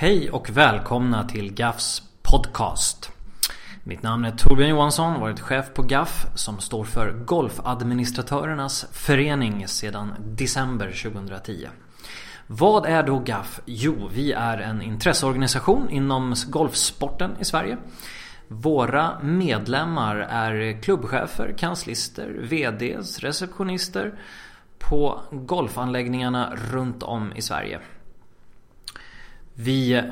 Hej och välkomna till GAFs podcast. Mitt namn är Torbjörn Johansson, varit chef på GAF som står för Golfadministratörernas förening sedan december 2010. Vad är då GAF? Jo, vi är en intresseorganisation inom golfsporten i Sverige. Våra medlemmar är klubbchefer, kanslister, VDs, receptionister på golfanläggningarna runt om i Sverige. Vi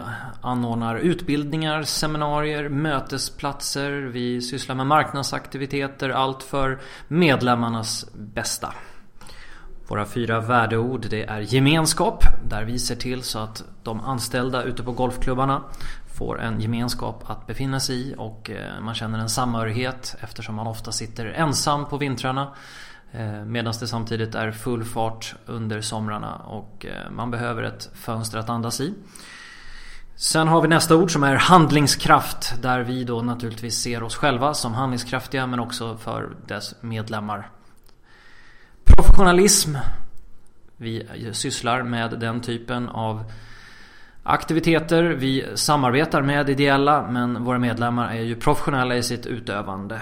anordnar utbildningar, seminarier, mötesplatser. Vi sysslar med marknadsaktiviteter. Allt för medlemmarnas bästa. Våra fyra värdeord det är gemenskap. Där vi ser till så att de anställda ute på golfklubbarna får en gemenskap att befinna sig i och eh, man känner en samhörighet eftersom man ofta sitter ensam på vintrarna. Eh, Medan det samtidigt är full fart under somrarna och eh, man behöver ett fönster att andas i. Sen har vi nästa ord som är handlingskraft. Där vi då naturligtvis ser oss själva som handlingskraftiga men också för dess medlemmar. Professionalism. Vi eh, sysslar med den typen av aktiviteter. Vi samarbetar med ideella men våra medlemmar är ju professionella i sitt utövande.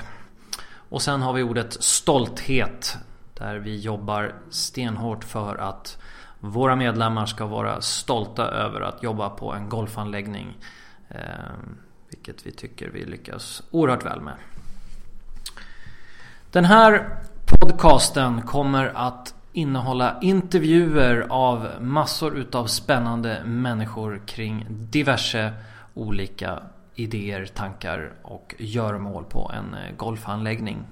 Och sen har vi ordet stolthet. Där vi jobbar stenhårt för att våra medlemmar ska vara stolta över att jobba på en golfanläggning. Eh, vilket vi tycker vi lyckas oerhört väl med. Den här podcasten kommer att innehålla intervjuer av massor utav spännande människor kring diverse olika idéer, tankar och göromål på en eh, golfanläggning.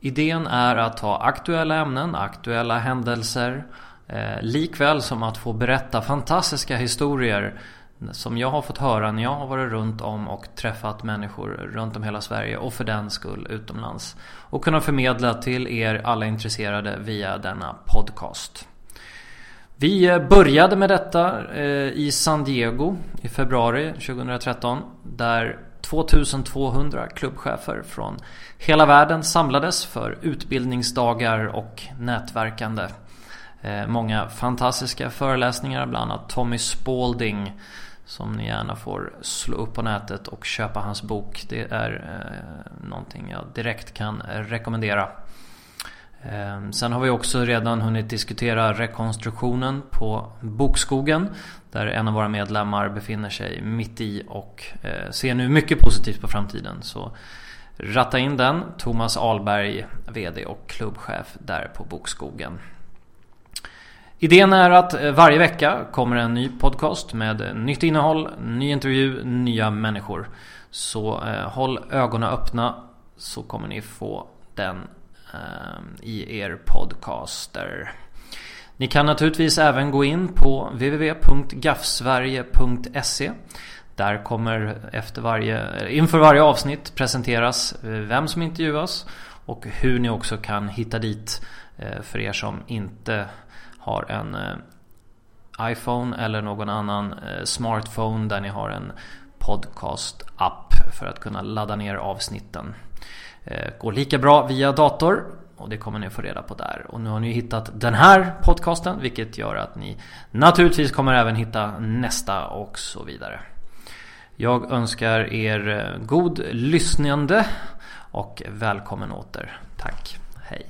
Idén är att ha aktuella ämnen, aktuella händelser eh, likväl som att få berätta fantastiska historier som jag har fått höra när jag har varit runt om och träffat människor runt om hela Sverige och för den skull utomlands. Och kunna förmedla till er alla intresserade via denna podcast. Vi eh, började med detta eh, i San Diego i februari 2013 där 2200 klubbchefer från hela världen samlades för utbildningsdagar och nätverkande. Eh, många fantastiska föreläsningar, bland annat Tommy Spalding som ni gärna får slå upp på nätet och köpa hans bok. Det är eh, någonting jag direkt kan rekommendera. Ehm, sen har vi också redan hunnit diskutera rekonstruktionen på Bokskogen. Där en av våra medlemmar befinner sig mitt i och eh, ser nu mycket positivt på framtiden. Så ratta in den. Thomas Alberg, VD och klubbchef där på Bokskogen. Idén är att eh, varje vecka kommer en ny podcast med nytt innehåll, ny intervju, nya människor. Så eh, håll ögonen öppna så kommer ni få den Ehm, i er podcaster. Ni kan naturligtvis även gå in på www.gaffsverige.se Där kommer efter varje, eh, inför varje avsnitt presenteras eh, vem som intervjuas och hur ni också kan hitta dit eh, för er som inte har en iPhone eller någon annan smartphone där ni har en podcast-app för att kunna ladda ner avsnitten. Eh, går lika bra via dator och det kommer ni få reda på där. Och nu har ni hittat den här podcasten vilket gör att ni naturligtvis kommer även hitta nästa och så vidare. Jag önskar er eh, god lyssnande och välkommen åter. Tack. Hej.